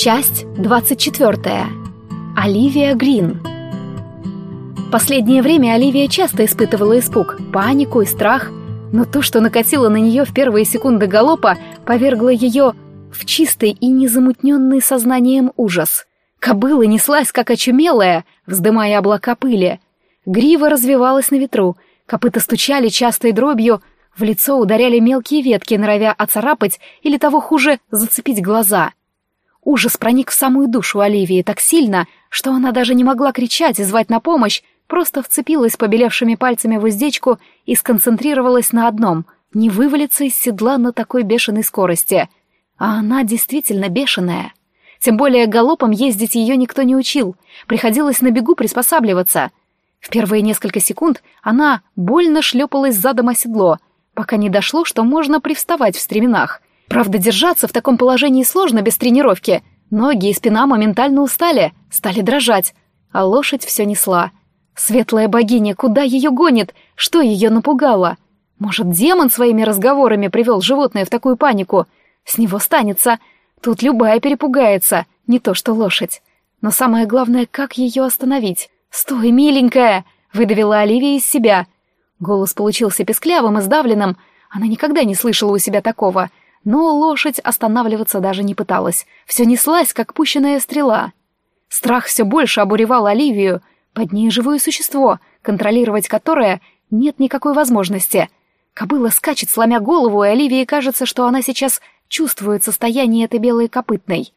Часть 24. Оливия Грин. Последнее время Оливия часто испытывала испуг, панику и страх, но то, что накатило на нее в первые секунды галопа, повергло ее в чистый и незамутненный сознанием ужас. Кобыла неслась, как очумелая, вздымая облака пыли. Грива развивалась на ветру, копыта стучали частой дробью, в лицо ударяли мелкие ветки, норовя оцарапать или того хуже зацепить глаза. Ужас проник в самую душу Оливии так сильно, что она даже не могла кричать и звать на помощь, просто вцепилась побелевшими пальцами в уздечку и сконцентрировалась на одном — не вывалиться из седла на такой бешеной скорости. А она действительно бешеная. Тем более галопом ездить ее никто не учил, приходилось на бегу приспосабливаться. В первые несколько секунд она больно шлепалась задом о седло, пока не дошло, что можно привставать в стременах — Правда, держаться в таком положении сложно без тренировки. Ноги и спина моментально устали, стали дрожать, а лошадь все несла. Светлая богиня, куда ее гонит? Что ее напугало? Может, демон своими разговорами привел животное в такую панику? С него станется. Тут любая перепугается, не то что лошадь. Но самое главное, как ее остановить? «Стой, миленькая!» — выдавила Оливия из себя. Голос получился песклявым и сдавленным. Она никогда не слышала у себя такого — но лошадь останавливаться даже не пыталась, все неслась, как пущенная стрела. Страх все больше обуревал Оливию, под ней живое существо, контролировать которое нет никакой возможности. Кобыла скачет, сломя голову, и Оливии кажется, что она сейчас чувствует состояние этой белой копытной.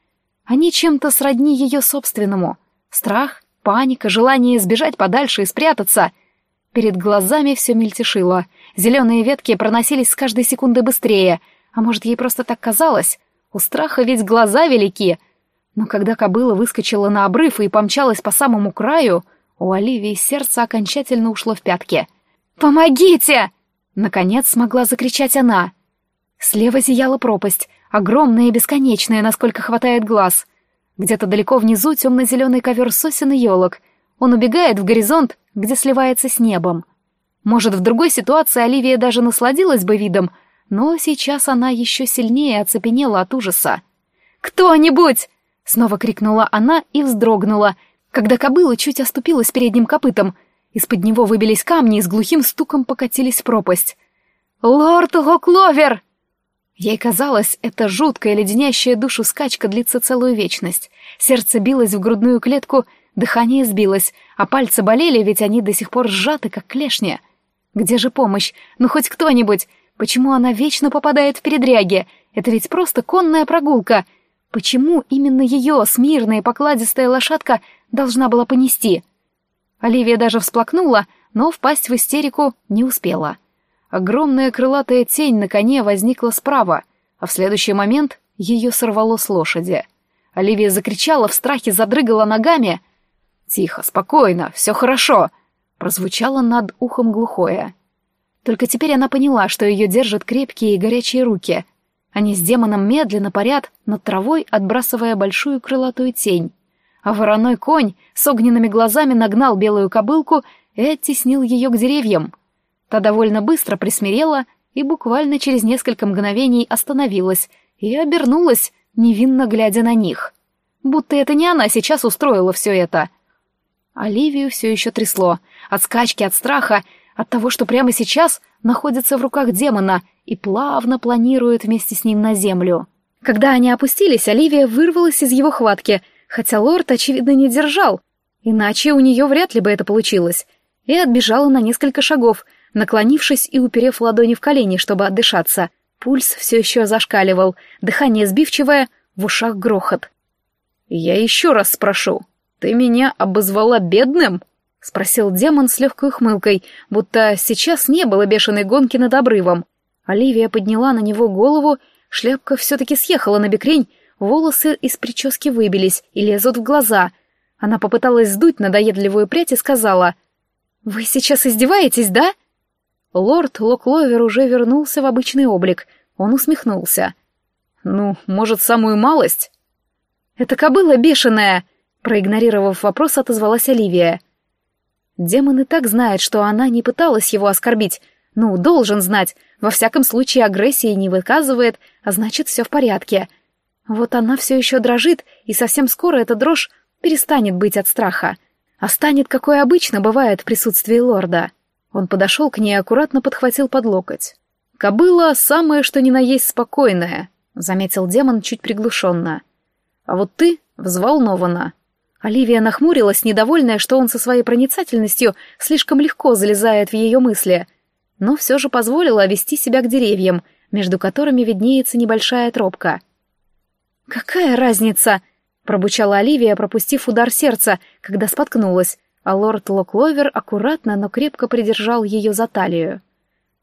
Они чем-то сродни ее собственному. Страх, паника, желание сбежать подальше и спрятаться. Перед глазами все мельтешило. Зеленые ветки проносились с каждой секунды быстрее — а может, ей просто так казалось? У страха ведь глаза велики. Но когда кобыла выскочила на обрыв и помчалась по самому краю, у Оливии сердце окончательно ушло в пятки. «Помогите!» — наконец смогла закричать она. Слева зияла пропасть, огромная и бесконечная, насколько хватает глаз. Где-то далеко внизу темно-зеленый ковер сосен и елок. Он убегает в горизонт, где сливается с небом. Может, в другой ситуации Оливия даже насладилась бы видом, но сейчас она еще сильнее оцепенела от ужаса. «Кто-нибудь!» — снова крикнула она и вздрогнула, когда кобыла чуть оступилась передним копытом. Из-под него выбились камни и с глухим стуком покатились в пропасть. «Лорд Локловер!» Ей казалось, эта жуткая, леденящая душу скачка длится целую вечность. Сердце билось в грудную клетку, дыхание сбилось, а пальцы болели, ведь они до сих пор сжаты, как клешня. Где же помощь? Ну хоть кто-нибудь! Почему она вечно попадает в передряги? Это ведь просто конная прогулка. Почему именно ее, смирная и покладистая лошадка, должна была понести? Оливия даже всплакнула, но впасть в истерику не успела. Огромная крылатая тень на коне возникла справа, а в следующий момент ее сорвало с лошади. Оливия закричала, в страхе задрыгала ногами. «Тихо, спокойно, все хорошо!» прозвучало над ухом глухое. Только теперь она поняла, что ее держат крепкие и горячие руки. Они с демоном медленно парят над травой, отбрасывая большую крылатую тень. А вороной конь с огненными глазами нагнал белую кобылку и оттеснил ее к деревьям. Та довольно быстро присмирела и буквально через несколько мгновений остановилась и обернулась, невинно глядя на них. Будто это не она сейчас устроила все это. Оливию все еще трясло. От скачки, от страха от того, что прямо сейчас находится в руках демона и плавно планирует вместе с ним на землю. Когда они опустились, Оливия вырвалась из его хватки, хотя лорд, очевидно, не держал, иначе у нее вряд ли бы это получилось, и отбежала на несколько шагов, наклонившись и уперев ладони в колени, чтобы отдышаться. Пульс все еще зашкаливал, дыхание сбивчивое, в ушах грохот. «Я еще раз спрошу, ты меня обозвала бедным?» — спросил демон с легкой ухмылкой, будто сейчас не было бешеной гонки над обрывом. Оливия подняла на него голову, шляпка все-таки съехала на бекрень, волосы из прически выбились и лезут в глаза. Она попыталась сдуть надоедливую прядь и сказала, «Вы сейчас издеваетесь, да?» Лорд Локловер уже вернулся в обычный облик. Он усмехнулся. «Ну, может, самую малость?» «Это кобыла бешеная!» Проигнорировав вопрос, отозвалась Оливия. Демон и так знает, что она не пыталась его оскорбить. Ну, должен знать. Во всяком случае, агрессии не выказывает, а значит, все в порядке. Вот она все еще дрожит, и совсем скоро эта дрожь перестанет быть от страха, а станет, какой обычно бывает в присутствии лорда. Он подошел к ней и аккуратно подхватил под локоть. «Кобыла самое что ни на есть спокойная», — заметил демон чуть приглушенно. «А вот ты взволнована». Оливия нахмурилась, недовольная, что он со своей проницательностью слишком легко залезает в ее мысли, но все же позволила вести себя к деревьям, между которыми виднеется небольшая тропка. «Какая разница?» — пробучала Оливия, пропустив удар сердца, когда споткнулась, а лорд Локловер аккуратно, но крепко придержал ее за талию.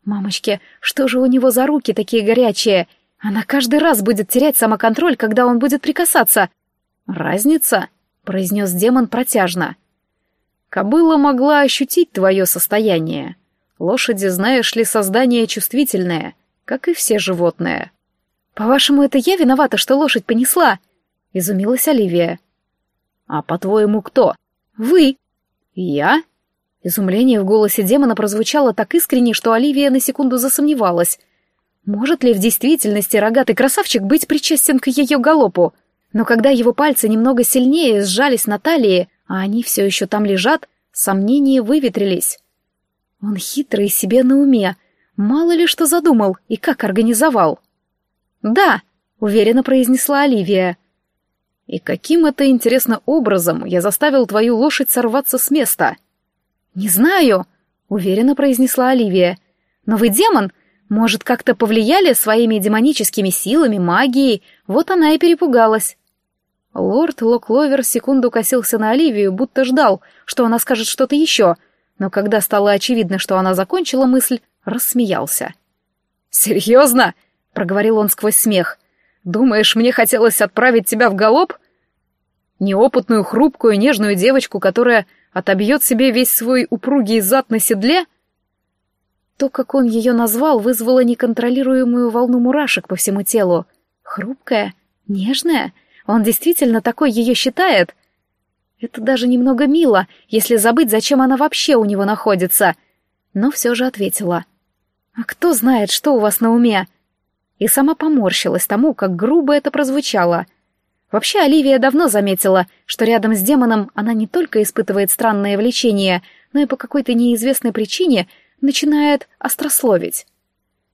«Мамочки, что же у него за руки такие горячие? Она каждый раз будет терять самоконтроль, когда он будет прикасаться». «Разница?» Произнес демон протяжно. Кобыла могла ощутить твое состояние. Лошади, знаешь ли, создание чувствительное, как и все животные. По-вашему, это я виновата, что лошадь понесла? Изумилась Оливия. А по-твоему, кто? Вы. Я? Изумление в голосе демона прозвучало так искренне, что Оливия на секунду засомневалась. Может ли в действительности рогатый красавчик быть причастен к ее галопу? Но когда его пальцы немного сильнее сжались на талии, а они все еще там лежат, сомнения выветрились. Он хитрый себе на уме, мало ли что задумал и как организовал. «Да», — уверенно произнесла Оливия. «И каким это, интересно, образом я заставил твою лошадь сорваться с места?» «Не знаю», — уверенно произнесла Оливия. «Но вы демон, может, как-то повлияли своими демоническими силами, магией, вот она и перепугалась. Лорд Локловер секунду косился на Оливию, будто ждал, что она скажет что-то еще, но когда стало очевидно, что она закончила мысль, рассмеялся. «Серьезно?» — проговорил он сквозь смех. «Думаешь, мне хотелось отправить тебя в галоп? Неопытную, хрупкую, нежную девочку, которая отобьет себе весь свой упругий зад на седле?» То, как он ее назвал, вызвало неконтролируемую волну мурашек по всему телу. Хрупкая, нежная — он действительно такой ее считает? Это даже немного мило, если забыть, зачем она вообще у него находится. Но все же ответила. «А кто знает, что у вас на уме?» И сама поморщилась тому, как грубо это прозвучало. Вообще Оливия давно заметила, что рядом с демоном она не только испытывает странное влечение, но и по какой-то неизвестной причине начинает острословить.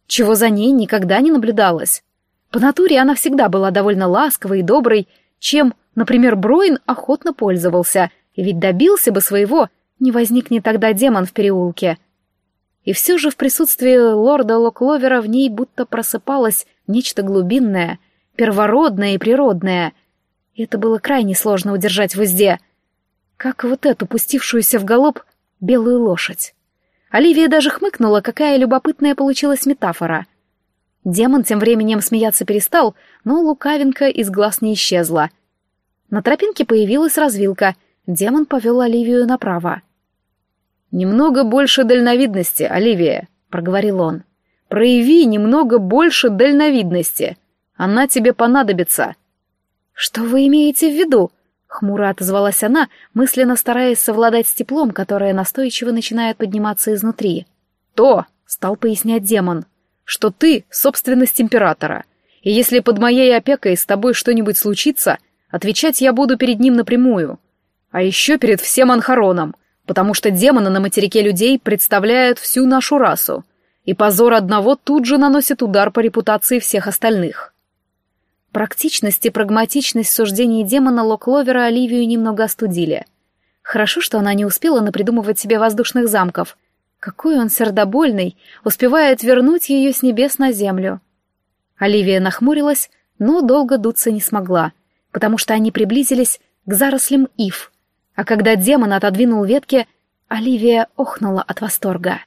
Чего за ней никогда не наблюдалось. По натуре она всегда была довольно ласковой и доброй, чем, например, Броин охотно пользовался, и ведь добился бы своего, не возникнет тогда демон в переулке. И все же в присутствии лорда Локловера в ней будто просыпалось нечто глубинное, первородное и природное. И это было крайне сложно удержать в узде. Как вот эту пустившуюся в галоп белую лошадь. Оливия даже хмыкнула, какая любопытная получилась метафора — Демон тем временем смеяться перестал, но лукавинка из глаз не исчезла. На тропинке появилась развилка. Демон повел Оливию направо. «Немного больше дальновидности, Оливия», — проговорил он. «Прояви немного больше дальновидности. Она тебе понадобится». «Что вы имеете в виду?» — хмуро отозвалась она, мысленно стараясь совладать с теплом, которое настойчиво начинает подниматься изнутри. «То», — стал пояснять демон, — что ты — собственность императора, и если под моей опекой с тобой что-нибудь случится, отвечать я буду перед ним напрямую, а еще перед всем Анхароном, потому что демоны на материке людей представляют всю нашу расу, и позор одного тут же наносит удар по репутации всех остальных. Практичность и прагматичность суждений демона Локловера Оливию немного остудили. Хорошо, что она не успела напридумывать себе воздушных замков — какой он сердобольный, успевает вернуть ее с небес на землю. Оливия нахмурилась, но долго дуться не смогла, потому что они приблизились к зарослям ив. А когда демон отодвинул ветки, Оливия охнула от восторга.